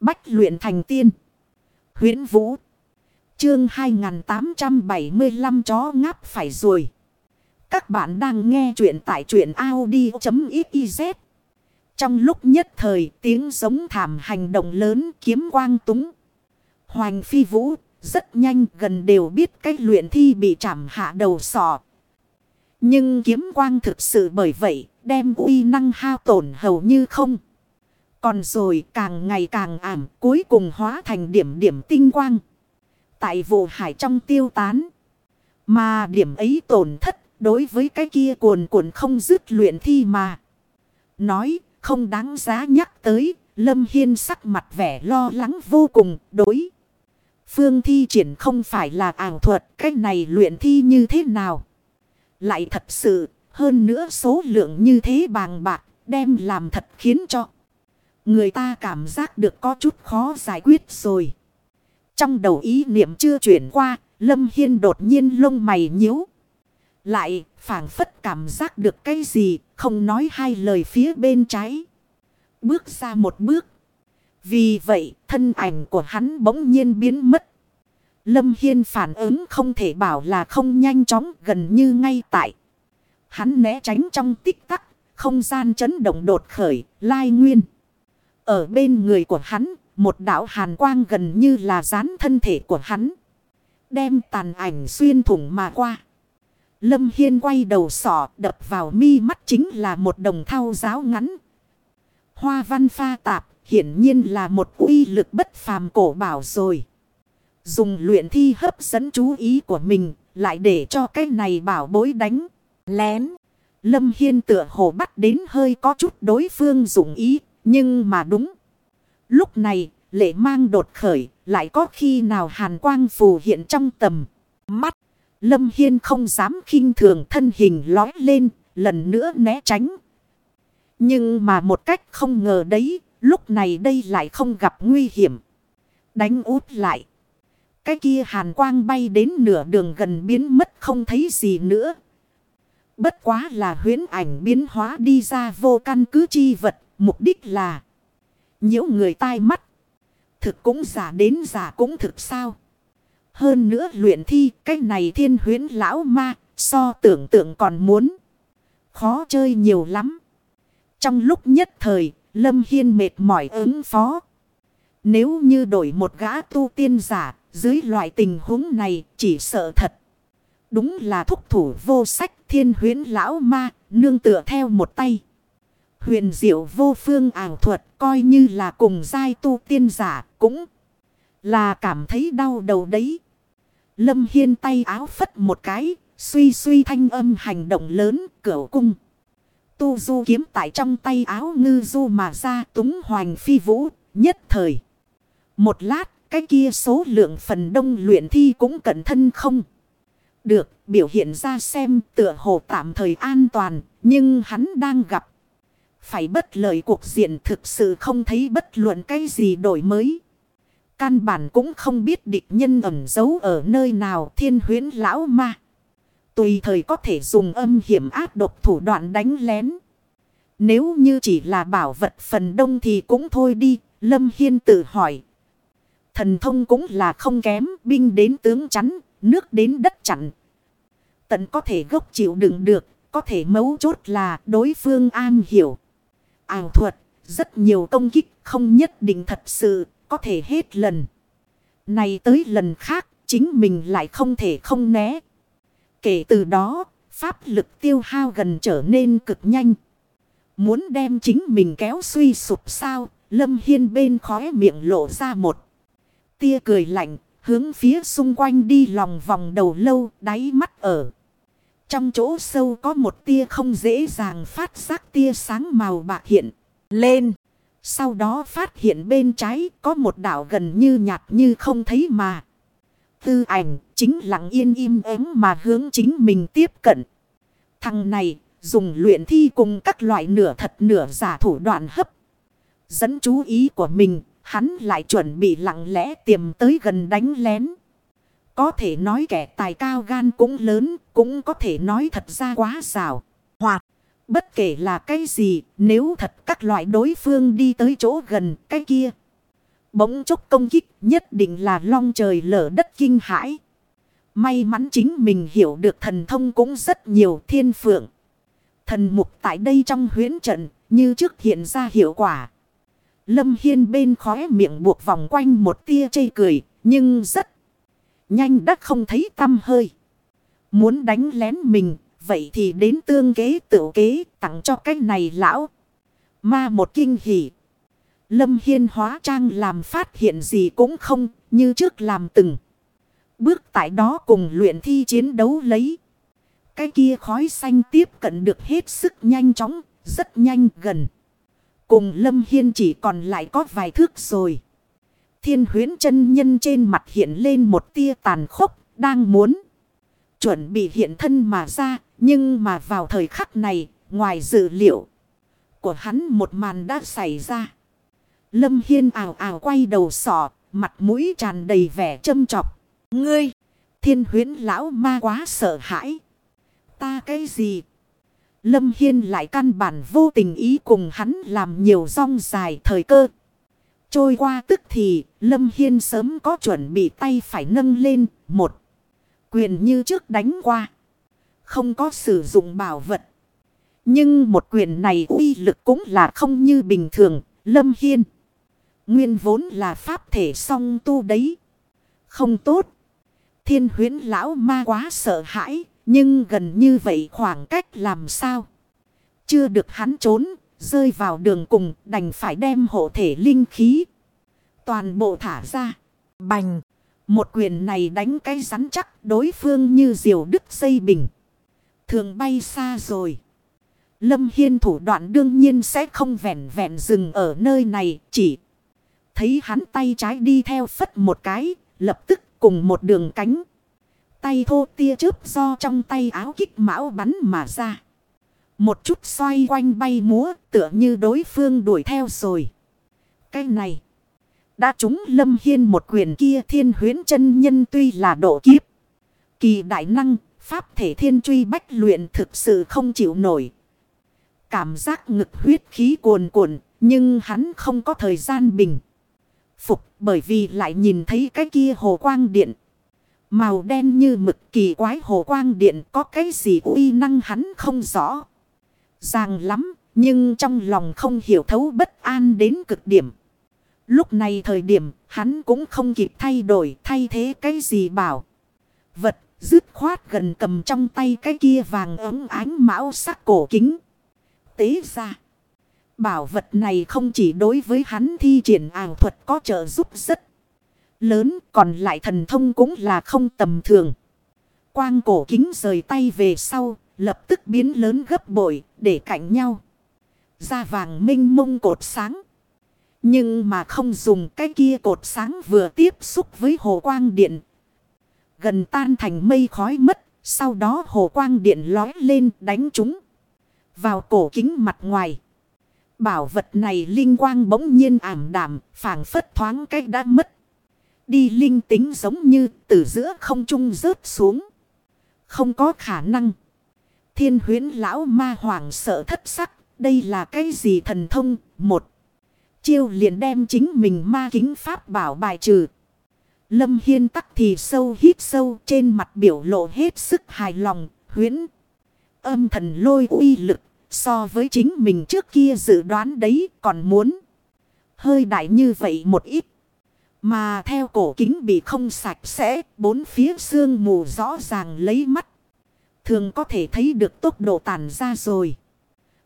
Bách luyện thành tiên. huyễn Vũ. Chương 2875 chó ngáp phải rồi. Các bạn đang nghe truyện tại truyện Audi.xyz. Trong lúc nhất thời, tiếng giống thảm hành động lớn kiếm quang túng. Hoành phi vũ, rất nhanh gần đều biết cách luyện thi bị chạm hạ đầu sọ. Nhưng kiếm quang thực sự bởi vậy, đem uy năng hao tổn hầu như không. Còn rồi càng ngày càng ảm, cuối cùng hóa thành điểm điểm tinh quang. Tại vụ hải trong tiêu tán. Mà điểm ấy tổn thất đối với cái kia cuồn cuộn không dứt luyện thi mà. Nói, không đáng giá nhắc tới. Lâm Hiên sắc mặt vẻ lo lắng vô cùng, đối. Phương thi triển không phải là ảo thuật. Cái này luyện thi như thế nào? Lại thật sự, hơn nữa số lượng như thế bàng bạc, đem làm thật khiến cho. Người ta cảm giác được có chút khó giải quyết rồi. Trong đầu ý niệm chưa chuyển qua, Lâm Hiên đột nhiên lông mày nhíu. Lại, phản phất cảm giác được cái gì, không nói hai lời phía bên trái. Bước ra một bước. Vì vậy, thân ảnh của hắn bỗng nhiên biến mất. Lâm Hiên phản ứng không thể bảo là không nhanh chóng gần như ngay tại. Hắn né tránh trong tích tắc, không gian chấn động đột khởi, lai nguyên. Ở bên người của hắn, một đạo hàn quang gần như là dán thân thể của hắn. Đem tàn ảnh xuyên thủng mà qua. Lâm Hiên quay đầu sỏ đập vào mi mắt chính là một đồng thao giáo ngắn. Hoa văn pha tạp hiển nhiên là một uy lực bất phàm cổ bảo rồi. Dùng luyện thi hấp dẫn chú ý của mình lại để cho cái này bảo bối đánh. Lén. Lâm Hiên tựa hồ bắt đến hơi có chút đối phương dụng ý. Nhưng mà đúng. Lúc này, lệ mang đột khởi. Lại có khi nào hàn quang phù hiện trong tầm. Mắt. Lâm Hiên không dám khinh thường thân hình lói lên. Lần nữa né tránh. Nhưng mà một cách không ngờ đấy. Lúc này đây lại không gặp nguy hiểm. Đánh út lại. Cái kia hàn quang bay đến nửa đường gần biến mất không thấy gì nữa. Bất quá là huyến ảnh biến hóa đi ra vô căn cứ chi vật. Mục đích là nhiễu người tai mắt. Thực cũng giả đến giả cũng thực sao. Hơn nữa luyện thi cái này thiên huyến lão ma so tưởng tượng còn muốn. Khó chơi nhiều lắm. Trong lúc nhất thời Lâm Hiên mệt mỏi ứng phó. Nếu như đổi một gã tu tiên giả dưới loại tình huống này chỉ sợ thật. Đúng là thúc thủ vô sách thiên huyến lão ma, nương tựa theo một tay. Huyền diệu vô phương ảo thuật coi như là cùng giai tu tiên giả cũng là cảm thấy đau đầu đấy. Lâm Hiên tay áo phất một cái, suy suy thanh âm hành động lớn, cửa cung. Tu du kiếm tại trong tay áo ngư du mà ra túng hoành phi vũ, nhất thời. Một lát, cái kia số lượng phần đông luyện thi cũng cẩn thân không. Được, biểu hiện ra xem tựa hồ tạm thời an toàn, nhưng hắn đang gặp. Phải bất lợi cuộc diện thực sự không thấy bất luận cái gì đổi mới. Căn bản cũng không biết địch nhân ẩn giấu ở nơi nào thiên huyến lão ma. Tùy thời có thể dùng âm hiểm áp độc thủ đoạn đánh lén. Nếu như chỉ là bảo vật phần đông thì cũng thôi đi. Lâm Hiên tự hỏi. Thần thông cũng là không kém. Binh đến tướng chắn. Nước đến đất chặn. Tận có thể gốc chịu đựng được. Có thể mấu chốt là đối phương an hiểu. Ảo thuật. Rất nhiều công kích không nhất định thật sự. Có thể hết lần. Này tới lần khác. Chính mình lại không thể không né. Kể từ đó. Pháp lực tiêu hao gần trở nên cực nhanh. Muốn đem chính mình kéo suy sụp sao. Lâm Hiên bên khóe miệng lộ ra một. Tia cười lạnh. Hướng phía xung quanh đi lòng vòng đầu lâu, đáy mắt ở. Trong chỗ sâu có một tia không dễ dàng phát giác tia sáng màu bạc hiện lên. Sau đó phát hiện bên trái có một đảo gần như nhạt như không thấy mà. Tư ảnh chính lặng yên im ắng mà hướng chính mình tiếp cận. Thằng này dùng luyện thi cùng các loại nửa thật nửa giả thủ đoạn hấp. Dẫn chú ý của mình, hắn lại chuẩn bị lặng lẽ tiềm tới gần đánh lén. Có thể nói kẻ tài cao gan cũng lớn, cũng có thể nói thật ra quá xảo Hoặc, bất kể là cái gì, nếu thật các loại đối phương đi tới chỗ gần cái kia. Bỗng chốc công kích nhất định là long trời lở đất kinh hãi. May mắn chính mình hiểu được thần thông cũng rất nhiều thiên phượng. Thần mục tại đây trong huyến trận như trước hiện ra hiệu quả. Lâm Hiên bên khóe miệng buộc vòng quanh một tia chây cười nhưng rất nhanh đã không thấy tâm hơi. Muốn đánh lén mình vậy thì đến tương kế tự kế tặng cho cái này lão. Ma một kinh hỉ. Lâm Hiên hóa trang làm phát hiện gì cũng không như trước làm từng. Bước tại đó cùng luyện thi chiến đấu lấy. Cái kia khói xanh tiếp cận được hết sức nhanh chóng, rất nhanh gần. Cùng Lâm Hiên chỉ còn lại có vài thước rồi. Thiên huyến chân nhân trên mặt hiện lên một tia tàn khốc, đang muốn. Chuẩn bị hiện thân mà ra, nhưng mà vào thời khắc này, ngoài dự liệu của hắn một màn đã xảy ra. Lâm Hiên ảo ảo quay đầu sọ, mặt mũi tràn đầy vẻ châm chọc. Ngươi, thiên huyến lão ma quá sợ hãi. Ta cái gì? Lâm Hiên lại căn bản vô tình ý cùng hắn làm nhiều rong dài thời cơ. Trôi qua tức thì, Lâm Hiên sớm có chuẩn bị tay phải nâng lên, một quyền như trước đánh qua. Không có sử dụng bảo vật. Nhưng một quyền này uy lực cũng là không như bình thường, Lâm Hiên. Nguyên vốn là pháp thể song tu đấy. Không tốt. Thiên huyến lão ma quá sợ hãi. Nhưng gần như vậy khoảng cách làm sao? Chưa được hắn trốn. Rơi vào đường cùng, đành phải đem hộ thể linh khí. Toàn bộ thả ra. Bành. Một quyền này đánh cái rắn chắc, đối phương như diều đứt dây bình. Thường bay xa rồi. Lâm Hiên thủ đoạn đương nhiên sẽ không vẹn vẹn dừng ở nơi này. Chỉ thấy hắn tay trái đi theo phất một cái. Lập tức cùng một đường cánh. Tay thô tia chớp do trong tay áo kích mão bắn mà ra. Một chút xoay quanh bay múa tựa như đối phương đuổi theo rồi. Cái này. Đã trúng lâm hiên một quyền kia thiên huyến chân nhân tuy là độ kiếp. Kỳ đại năng, pháp thể thiên truy bách luyện thực sự không chịu nổi. Cảm giác ngực huyết khí cuồn cuộn, nhưng hắn không có thời gian bình. Phục bởi vì lại nhìn thấy cái kia hồ quang điện. Màu đen như mực kỳ quái hồ quang điện có cái gì uy năng hắn không rõ. Ràng lắm, nhưng trong lòng không hiểu thấu bất an đến cực điểm. Lúc này thời điểm hắn cũng không kịp thay đổi thay thế cái gì bảo. Vật dứt khoát gần cầm trong tay cái kia vàng ấm ánh mão sắc cổ kính. Tế ra. Bảo vật này không chỉ đối với hắn thi triển ảo thuật có trợ giúp rất lớn còn lại thần thông cũng là không tầm thường. Quang cổ kính rời tay về sau, lập tức biến lớn gấp bội để cạnh nhau. da vàng minh mông cột sáng. Nhưng mà không dùng cái kia cột sáng vừa tiếp xúc với hồ quang điện. Gần tan thành mây khói mất, sau đó hồ quang điện lói lên đánh chúng. Vào cổ kính mặt ngoài. Bảo vật này linh quang bỗng nhiên ảm đảm, phảng phất thoáng cách đã mất đi linh tính giống như từ giữa không trung rớt xuống. Không có khả năng. Thiên huyến lão ma hoàng sợ thất sắc. Đây là cái gì thần thông? Một. Chiêu liền đem chính mình ma kính pháp bảo bài trừ. Lâm Hiên tắc thì sâu hít sâu trên mặt biểu lộ hết sức hài lòng. Huyến. Âm thần lôi uy lực. So với chính mình trước kia dự đoán đấy còn muốn. Hơi đại như vậy một ít. Mà theo cổ kính bị không sạch sẽ, bốn phía xương mù rõ ràng lấy mắt. Thường có thể thấy được tốc độ tàn ra rồi.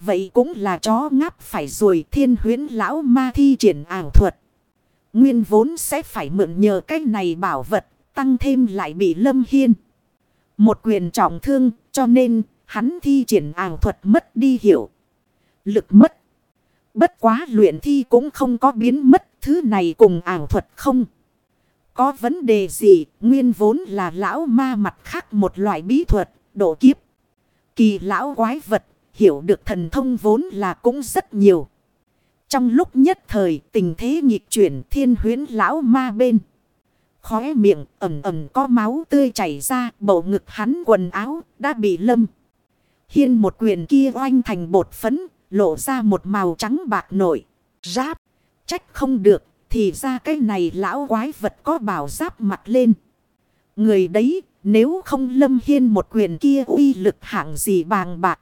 Vậy cũng là chó ngáp phải rồi thiên huyến lão ma thi triển ảo thuật. Nguyên vốn sẽ phải mượn nhờ cái này bảo vật, tăng thêm lại bị lâm hiên. Một quyền trọng thương, cho nên hắn thi triển ảo thuật mất đi hiểu. Lực mất. Bất quá luyện thi cũng không có biến mất thứ này cùng ảo thuật không. Có vấn đề gì nguyên vốn là lão ma mặt khác một loại bí thuật độ kiếp. Kỳ lão quái vật, hiểu được thần thông vốn là cũng rất nhiều. Trong lúc nhất thời, tình thế nghịch chuyển thiên huyến lão ma bên. Khóe miệng ẩm ẩm có máu tươi chảy ra, bầu ngực hắn quần áo đã bị lâm. Hiên một quyền kia oanh thành bột phấn, lộ ra một màu trắng bạc nổi. Giáp. Trách không được. Thì ra cái này lão quái vật có bảo giáp mặt lên. Người đấy nếu không lâm hiên một quyền kia uy lực hạng gì bàng bạc.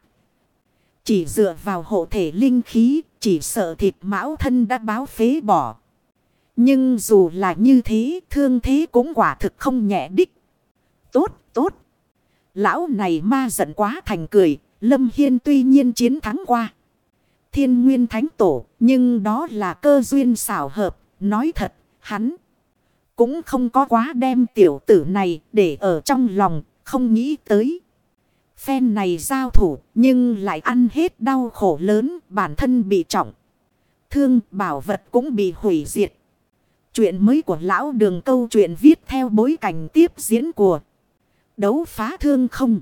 Chỉ dựa vào hộ thể linh khí chỉ sợ thịt mão thân đã báo phế bỏ. Nhưng dù là như thế thương thế cũng quả thực không nhẹ đích. Tốt tốt. Lão này ma giận quá thành cười. Lâm Hiên tuy nhiên chiến thắng qua. Thiên nguyên thánh tổ. Nhưng đó là cơ duyên xảo hợp. Nói thật, hắn cũng không có quá đem tiểu tử này để ở trong lòng, không nghĩ tới. Phen này giao thủ, nhưng lại ăn hết đau khổ lớn, bản thân bị trọng. Thương, bảo vật cũng bị hủy diệt. Chuyện mới của lão đường câu chuyện viết theo bối cảnh tiếp diễn của đấu phá thương không.